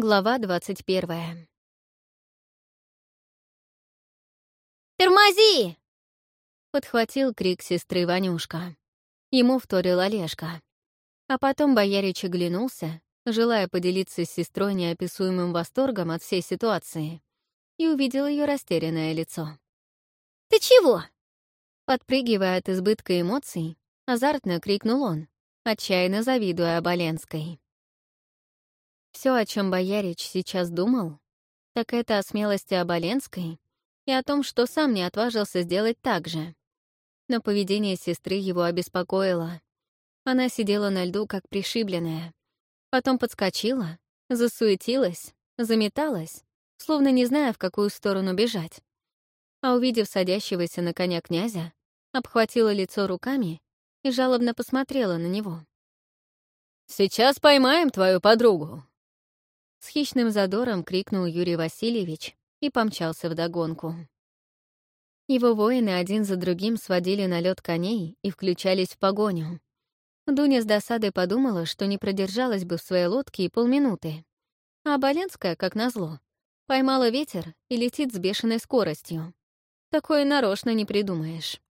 Глава двадцать первая. «Тормози!» — подхватил крик сестры Ванюшка. Ему вторил Олежка. А потом боярич оглянулся, желая поделиться с сестрой неописуемым восторгом от всей ситуации, и увидел ее растерянное лицо. «Ты чего?» Подпрыгивая от избытка эмоций, азартно крикнул он, отчаянно завидуя Оболенской. Все, о чем Боярич сейчас думал, так это о смелости Оболенской и о том, что сам не отважился сделать так же. Но поведение сестры его обеспокоило. Она сидела на льду, как пришибленная. Потом подскочила, засуетилась, заметалась, словно не зная, в какую сторону бежать. А увидев садящегося на коня князя, обхватила лицо руками и жалобно посмотрела на него. «Сейчас поймаем твою подругу», с хищным задором крикнул Юрий Васильевич и помчался вдогонку. Его воины один за другим сводили на лед коней и включались в погоню. Дуня с досадой подумала, что не продержалась бы в своей лодке и полминуты. А Боленская, как назло, поймала ветер и летит с бешеной скоростью. Такое нарочно не придумаешь.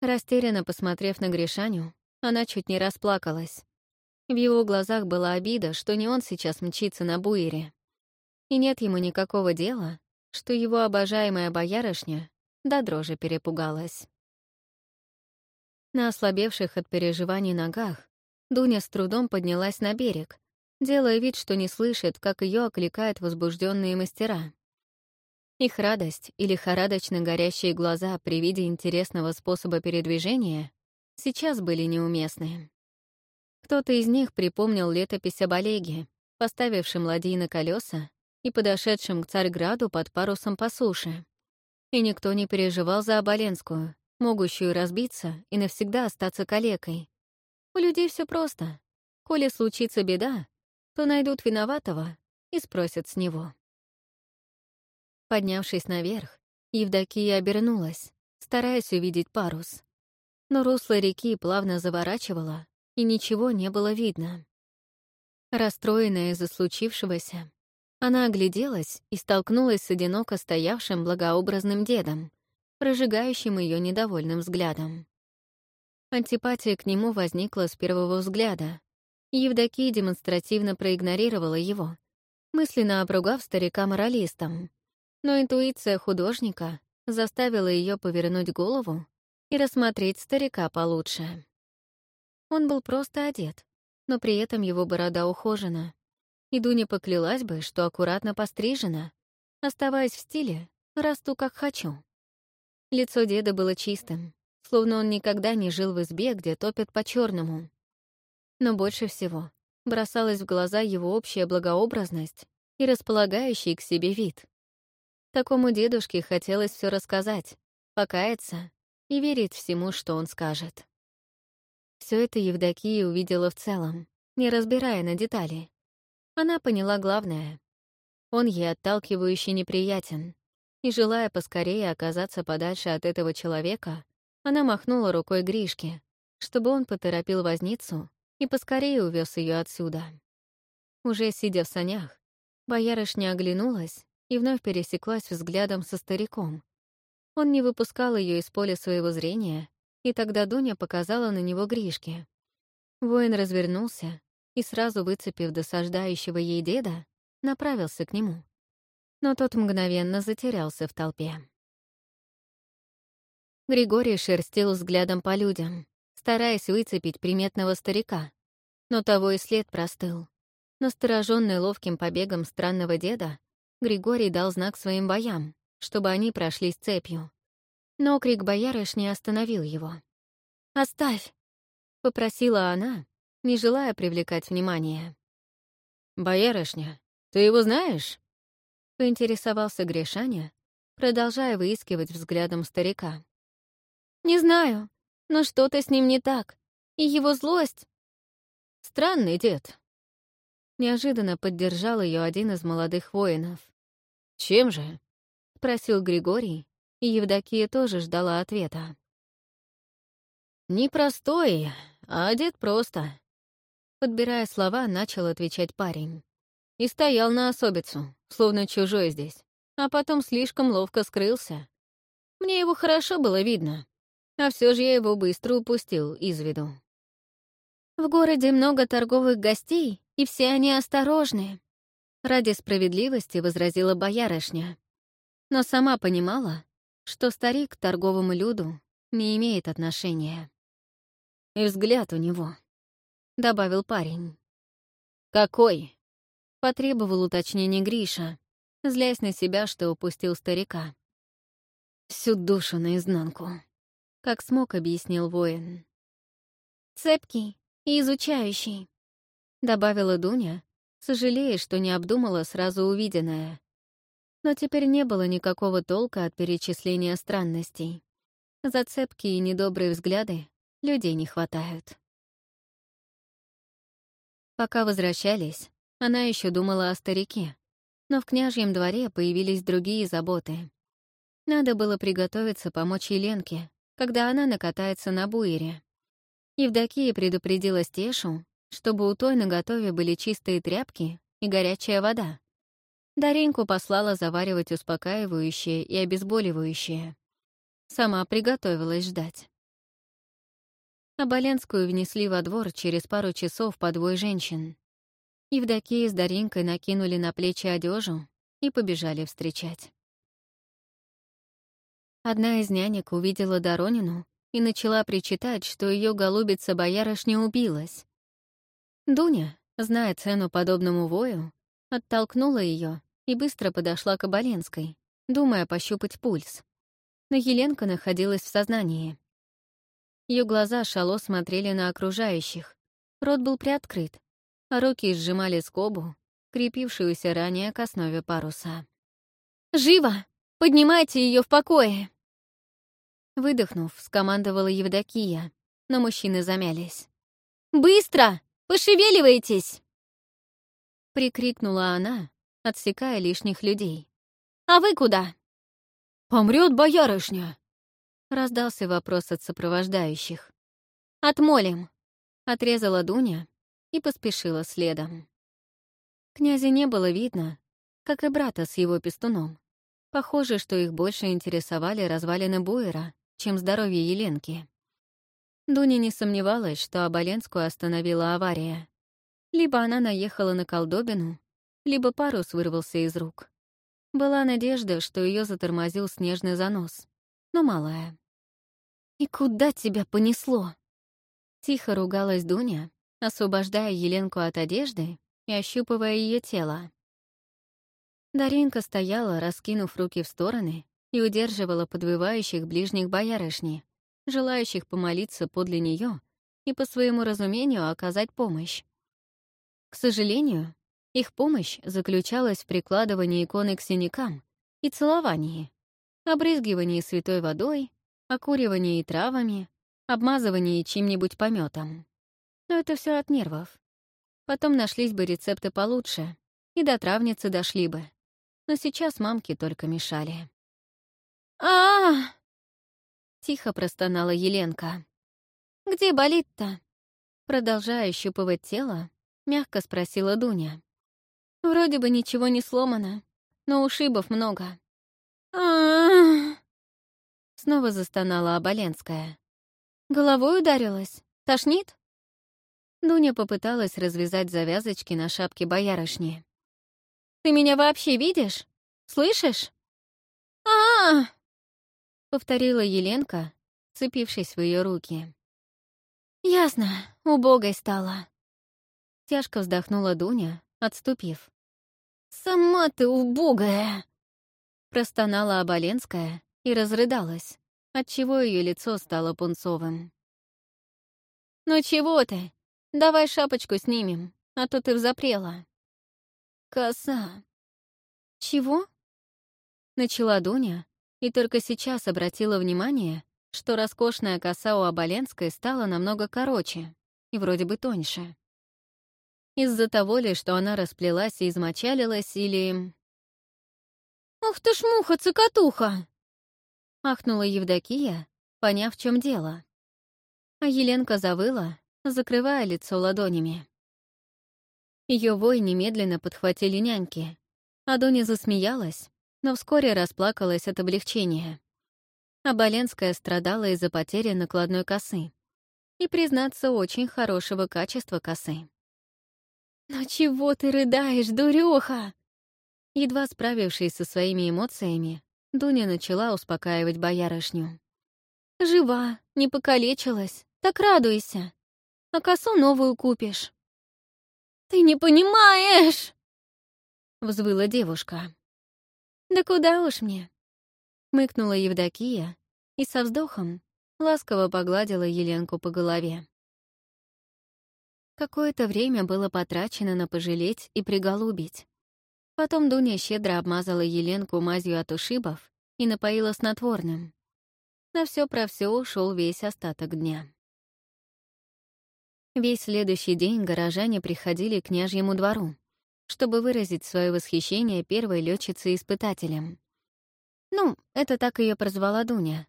Растерянно посмотрев на Гришаню, она чуть не расплакалась. В его глазах была обида, что не он сейчас мчится на буере. И нет ему никакого дела, что его обожаемая боярышня до дрожи перепугалась. На ослабевших от переживаний ногах Дуня с трудом поднялась на берег, делая вид, что не слышит, как ее окликают возбужденные мастера. Их радость и лихорадочно горящие глаза при виде интересного способа передвижения сейчас были неуместны. Кто-то из них припомнил летопись об Олеге, поставившем ладьи на колеса и подошедшим к Царьграду под парусом по суше. И никто не переживал за Оболенскую, могущую разбиться и навсегда остаться калекой. У людей все просто. Коли случится беда, то найдут виноватого и спросят с него. Поднявшись наверх, Евдокия обернулась, стараясь увидеть парус. Но русло реки плавно заворачивало, и ничего не было видно. Расстроенная из-за случившегося, она огляделась и столкнулась с одиноко стоявшим благообразным дедом, прожигающим ее недовольным взглядом. Антипатия к нему возникла с первого взгляда, Евдокия демонстративно проигнорировала его, мысленно обругав старика моралистом. Но интуиция художника заставила ее повернуть голову и рассмотреть старика получше. Он был просто одет, но при этом его борода ухожена. И Дуня поклялась бы, что аккуратно пострижена. Оставаясь в стиле, расту как хочу. Лицо деда было чистым, словно он никогда не жил в избе, где топят по черному. Но больше всего бросалась в глаза его общая благообразность и располагающий к себе вид. Такому дедушке хотелось все рассказать, покаяться и верить всему, что он скажет. Все это Евдокия увидела в целом, не разбирая на детали. Она поняла главное. Он ей отталкивающе неприятен. И, желая поскорее оказаться подальше от этого человека, она махнула рукой Гришке, чтобы он поторопил возницу и поскорее увез ее отсюда. Уже сидя в санях, боярышня оглянулась и вновь пересеклась взглядом со стариком. Он не выпускал ее из поля своего зрения и тогда Дуня показала на него Гришке. Воин развернулся и, сразу выцепив досаждающего ей деда, направился к нему. Но тот мгновенно затерялся в толпе. Григорий шерстил взглядом по людям, стараясь выцепить приметного старика, но того и след простыл. Настороженный ловким побегом странного деда, Григорий дал знак своим боям, чтобы они прошли с цепью. Но крик боярышни остановил его. «Оставь!» — попросила она, не желая привлекать внимание. «Боярышня, ты его знаешь?» — поинтересовался Гришаня, продолжая выискивать взглядом старика. «Не знаю, но что-то с ним не так, и его злость...» «Странный дед». Неожиданно поддержал ее один из молодых воинов. «Чем же?» — спросил Григорий, и Евдокия тоже ждала ответа. «Непростой, а одет просто», — подбирая слова, начал отвечать парень. и стоял на особицу, словно чужой здесь, а потом слишком ловко скрылся. Мне его хорошо было видно, а все же я его быстро упустил из виду. В городе много торговых гостей, и все они осторожны. Ради справедливости возразила боярышня. Но сама понимала, что старик к торговому люду не имеет отношения. И взгляд у него, — добавил парень. «Какой?» — потребовал уточнения Гриша, злясь на себя, что упустил старика. «Всю душу наизнанку», — как смог объяснил воин. «Цепкий и изучающий», — добавила Дуня, сожалея, что не обдумала сразу увиденное. Но теперь не было никакого толка от перечисления странностей. Зацепки и недобрые взгляды людей не хватают. Пока возвращались, она еще думала о старике, но в княжьем дворе появились другие заботы. Надо было приготовиться помочь Еленке, когда она накатается на буере. Евдокия предупредила Стешу, чтобы у той наготове были чистые тряпки и горячая вода. Дареньку послала заваривать успокаивающее и обезболивающее. Сама приготовилась ждать. Оболенскую внесли во двор через пару часов по двое женщин. Евдокия с Даринкой накинули на плечи одежу и побежали встречать. Одна из нянек увидела Доронину и начала причитать, что ее голубица боярышня убилась. Дуня, зная цену подобному вою, оттолкнула ее и быстро подошла к Оболенской, думая пощупать пульс. Но Еленка находилась в сознании. Ее глаза шало смотрели на окружающих, рот был приоткрыт, а руки сжимали скобу, крепившуюся ранее к основе паруса. «Живо! Поднимайте ее в покое!» Выдохнув, скомандовала Евдокия, но мужчины замялись. «Быстро! Пошевеливайтесь!» Прикрикнула она, отсекая лишних людей. «А вы куда?» «Помрет боярышня!» Раздался вопрос от сопровождающих. «Отмолим!» — отрезала Дуня и поспешила следом. Князя не было видно, как и брата с его пестуном. Похоже, что их больше интересовали развалины Буэра, чем здоровье Еленки. Дуня не сомневалась, что Оболенскую остановила авария. Либо она наехала на колдобину, либо парус вырвался из рук. Была надежда, что ее затормозил снежный занос, но малая. «И куда тебя понесло?» Тихо ругалась Дуня, освобождая Еленку от одежды и ощупывая ее тело. Даринка стояла, раскинув руки в стороны, и удерживала подвывающих ближних боярышни, желающих помолиться подле нее и по своему разумению оказать помощь. К сожалению, их помощь заключалась в прикладывании иконы к синякам и целовании, обрызгивании святой водой, окуривании травами, обмазывании чем-нибудь пометом. Но это все от нервов. Потом нашлись бы рецепты получше, и до травницы дошли бы. Но сейчас мамки только мешали а, Тихо простонала Еленка. «Где болит-то?» Продолжая щупывать тело, мягко спросила Дуня. «Вроде бы ничего не сломано, но ушибов много». а Снова застонала Оболенская. «Головой ударилась? Тошнит?» Дуня попыталась развязать завязочки на шапке боярышни. «Ты меня вообще видишь? Слышишь?» а, повторила Еленка, цепившись в ее руки. «Ясно, убогой стала». Тяжко вздохнула Дуня, отступив. «Сама ты убогая!» Простонала Оболенская и разрыдалась, отчего ее лицо стало пунцовым. «Ну чего ты? Давай шапочку снимем, а то ты взапрела». «Коса». «Чего?» Начала Дуня, и только сейчас обратила внимание, что роскошная коса у Оболенской стала намного короче и вроде бы тоньше. Из-за того ли, что она расплелась и измочалилась, или... «Ух ты ж муха-цикатуха!» — ахнула Евдокия, поняв, в чем дело. А Еленка завыла, закрывая лицо ладонями. Ее вой немедленно подхватили няньки, а Дуня засмеялась, но вскоре расплакалась от облегчения. А Боленская страдала из-за потери накладной косы. И, признаться, очень хорошего качества косы. «Но чего ты рыдаешь, дурёха?» Едва справившись со своими эмоциями, Дуня начала успокаивать боярышню. «Жива, не покалечилась, так радуйся. А косу новую купишь». «Ты не понимаешь!» — взвыла девушка. «Да куда уж мне?» — мыкнула Евдокия и со вздохом ласково погладила Еленку по голове. Какое-то время было потрачено на пожалеть и приголубить. Потом Дуня щедро обмазала Еленку мазью от ушибов и напоила снотворным. На все про все ушел весь остаток дня. Весь следующий день горожане приходили к княжьему двору, чтобы выразить свое восхищение первой летчицей-испытателем. Ну, это так ее прозвала Дуня.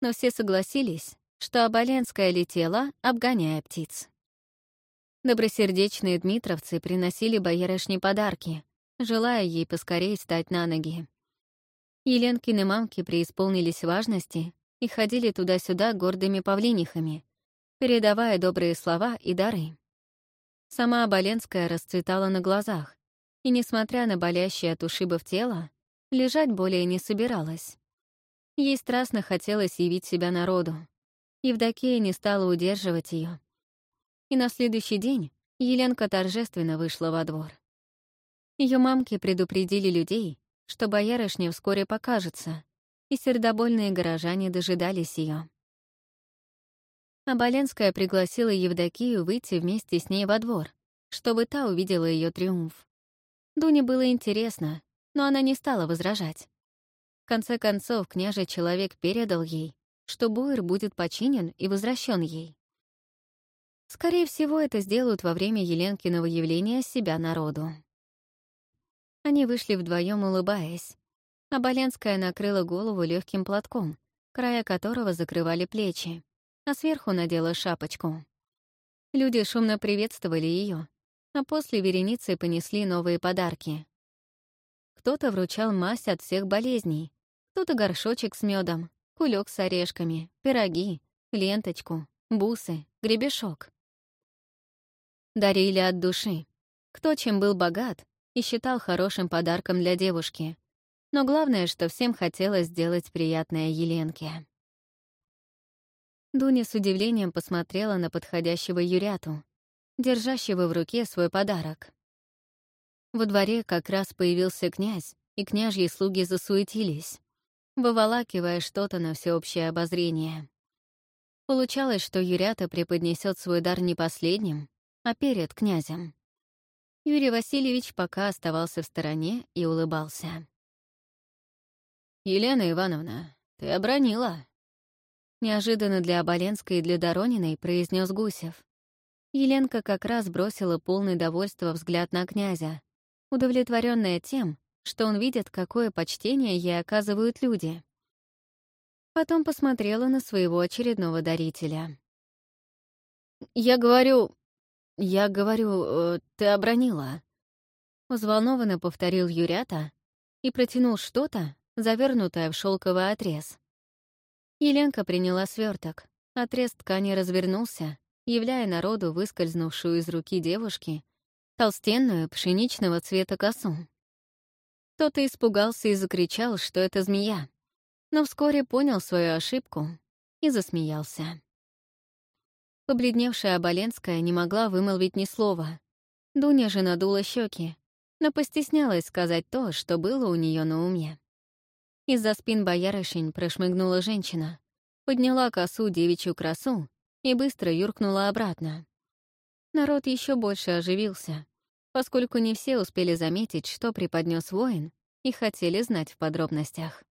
Но все согласились, что Оболенская летела, обгоняя птиц. Добросердечные дмитровцы приносили боярышне подарки, желая ей поскорее стать на ноги. Еленкины мамки преисполнились важности и ходили туда-сюда гордыми павлинихами, передавая добрые слова и дары. Сама Оболенская расцветала на глазах, и, несмотря на болящее от ушибов тело, лежать более не собиралась. Ей страстно хотелось явить себя народу. Евдокия не стала удерживать ее. И на следующий день Еленка торжественно вышла во двор. Ее мамки предупредили людей, что боярышня вскоре покажется, и сердобольные горожане дожидались ее. Оболенская пригласила Евдокию выйти вместе с ней во двор, чтобы та увидела ее триумф. Дуне было интересно, но она не стала возражать. В конце концов, княжий человек передал ей, что Буэр будет починен и возвращен ей. Скорее всего, это сделают во время Еленкиного явления себя народу. Они вышли вдвоем, улыбаясь. А Боленская накрыла голову легким платком, края которого закрывали плечи а сверху надела шапочку. Люди шумно приветствовали ее, а после вереницы понесли новые подарки. Кто-то вручал мазь от всех болезней, кто-то горшочек с медом, кулек с орешками, пироги, ленточку, бусы, гребешок. Дарили от души. Кто чем был богат и считал хорошим подарком для девушки. Но главное, что всем хотелось сделать приятное Еленке. Дуня с удивлением посмотрела на подходящего Юряту, держащего в руке свой подарок. Во дворе как раз появился князь, и княжьи слуги засуетились, выволакивая что-то на всеобщее обозрение. Получалось, что Юрята преподнесет свой дар не последним, а перед князем. Юрий Васильевич пока оставался в стороне и улыбался. «Елена Ивановна, ты обронила», Неожиданно для Оболенской и для Дорониной произнес Гусев. Еленка как раз бросила полный довольства взгляд на князя, удовлетворенная тем, что он видит, какое почтение ей оказывают люди. Потом посмотрела на своего очередного дарителя. «Я говорю... Я говорю, э, ты обронила». Взволнованно повторил Юрята и протянул что-то, завернутое в шелковый отрез. Еленка приняла сверток. Отрез ткани развернулся, являя народу выскользнувшую из руки девушки толстенную пшеничного цвета косу. Кто-то испугался и закричал, что это змея, но вскоре понял свою ошибку и засмеялся. Побледневшая Оболенская не могла вымолвить ни слова. Дуня же надула щеки, но постеснялась сказать то, что было у нее на уме. Из-за спин боярышень прошмыгнула женщина, подняла косу девичью красу и быстро юркнула обратно. Народ еще больше оживился, поскольку не все успели заметить, что преподнес воин, и хотели знать в подробностях.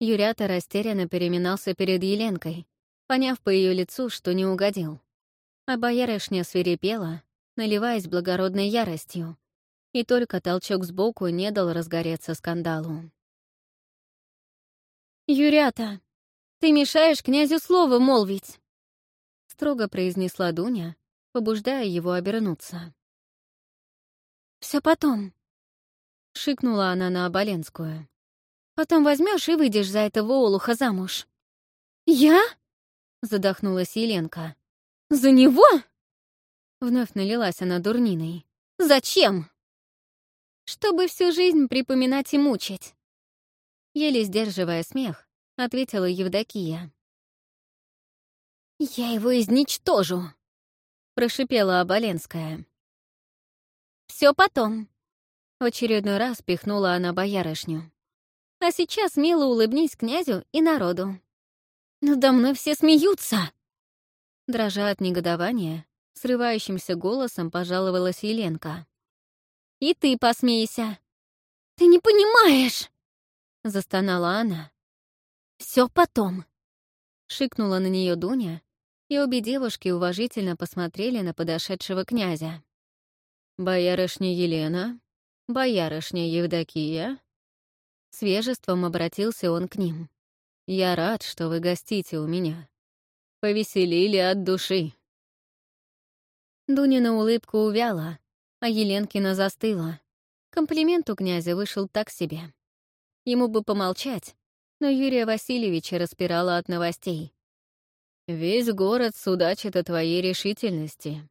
Юрята растерянно переминался перед Еленкой, поняв по ее лицу, что не угодил. А боярышня свирепела, наливаясь благородной яростью, и только толчок сбоку не дал разгореться скандалу. «Юрята, ты мешаешь князю слово молвить!» Строго произнесла Дуня, побуждая его обернуться. Все потом», — шикнула она на Оболенскую. «Потом возьмешь и выйдешь за этого олуха замуж». «Я?» — задохнулась Еленка. «За него?» Вновь налилась она дурниной. «Зачем?» «Чтобы всю жизнь припоминать и мучить». Еле сдерживая смех, ответила Евдокия. «Я его изничтожу!» — прошипела Оболенская. Все потом!» В очередной раз пихнула она боярышню. «А сейчас мило улыбнись князю и народу». «Надо мной все смеются!» Дрожа от негодования, срывающимся голосом пожаловалась Еленка. «И ты посмейся!» «Ты не понимаешь!» — застонала она. Все потом!» — шикнула на нее Дуня, и обе девушки уважительно посмотрели на подошедшего князя. «Боярышня Елена? Боярышня Евдокия?» Свежеством обратился он к ним. «Я рад, что вы гостите у меня. Повеселили от души». Дунина улыбку увяла, а Еленкина застыла. Комплимент у князя вышел так себе. Ему бы помолчать, но Юрия Васильевича распирала от новостей. «Весь город судачит о твоей решительности,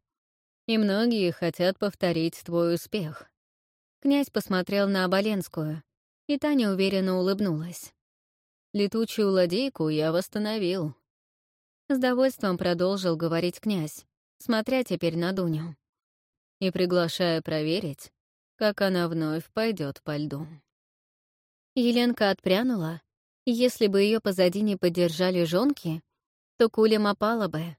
и многие хотят повторить твой успех». Князь посмотрел на Оболенскую, и Таня уверенно улыбнулась. «Летучую ладейку я восстановил». С довольством продолжил говорить князь, смотря теперь на Дуню. И приглашая проверить, как она вновь пойдет по льду. Еленка отпрянула, если бы ее позади не поддержали жонки, то кулем опала бы.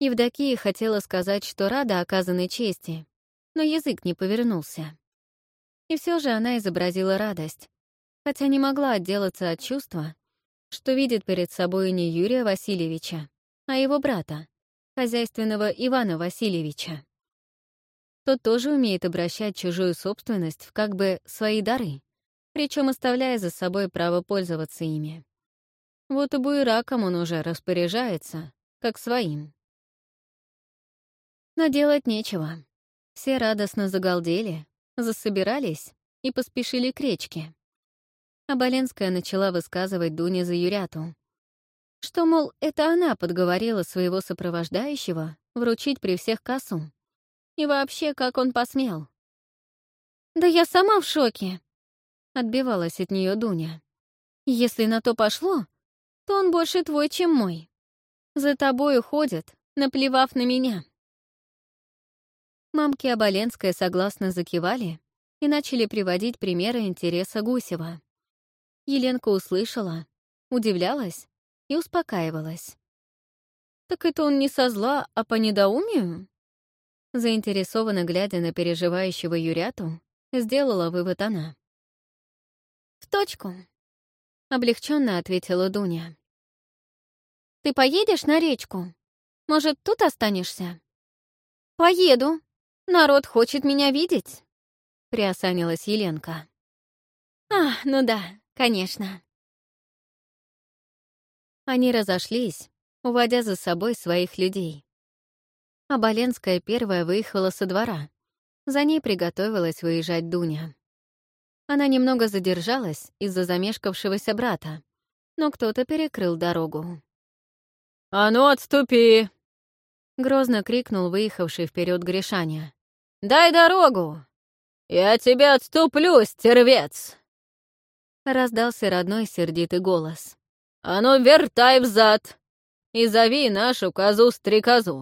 Евдокия хотела сказать, что рада оказанной чести, но язык не повернулся. И все же она изобразила радость, хотя не могла отделаться от чувства, что видит перед собой не Юрия Васильевича, а его брата, хозяйственного Ивана Васильевича. Тот тоже умеет обращать чужую собственность в как бы свои дары причем оставляя за собой право пользоваться ими. Вот и буераком он уже распоряжается, как своим. Но делать нечего. Все радостно загалдели, засобирались и поспешили к речке. А Боленская начала высказывать Дуне за Юряту, что, мол, это она подговорила своего сопровождающего вручить при всех косу. И вообще, как он посмел. «Да я сама в шоке!» Отбивалась от нее Дуня. «Если на то пошло, то он больше твой, чем мой. За тобой уходит, наплевав на меня». Мамки Оболенская согласно закивали и начали приводить примеры интереса Гусева. Еленка услышала, удивлялась и успокаивалась. «Так это он не со зла, а по недоумию?» Заинтересованно глядя на переживающего Юряту, сделала вывод она. «В точку», — облегченно ответила Дуня. «Ты поедешь на речку? Может, тут останешься?» «Поеду. Народ хочет меня видеть», — приосанилась Еленка. «А, ну да, конечно». Они разошлись, уводя за собой своих людей. А Боленская первая выехала со двора. За ней приготовилась выезжать Дуня. Она немного задержалась из-за замешкавшегося брата, но кто-то перекрыл дорогу. «А ну, отступи!» — грозно крикнул выехавший вперед Гришаня. «Дай дорогу! Я тебя отступлю, стервец!» Раздался родной сердитый голос. «А ну, вертай взад и зови нашу козу-стрекозу!»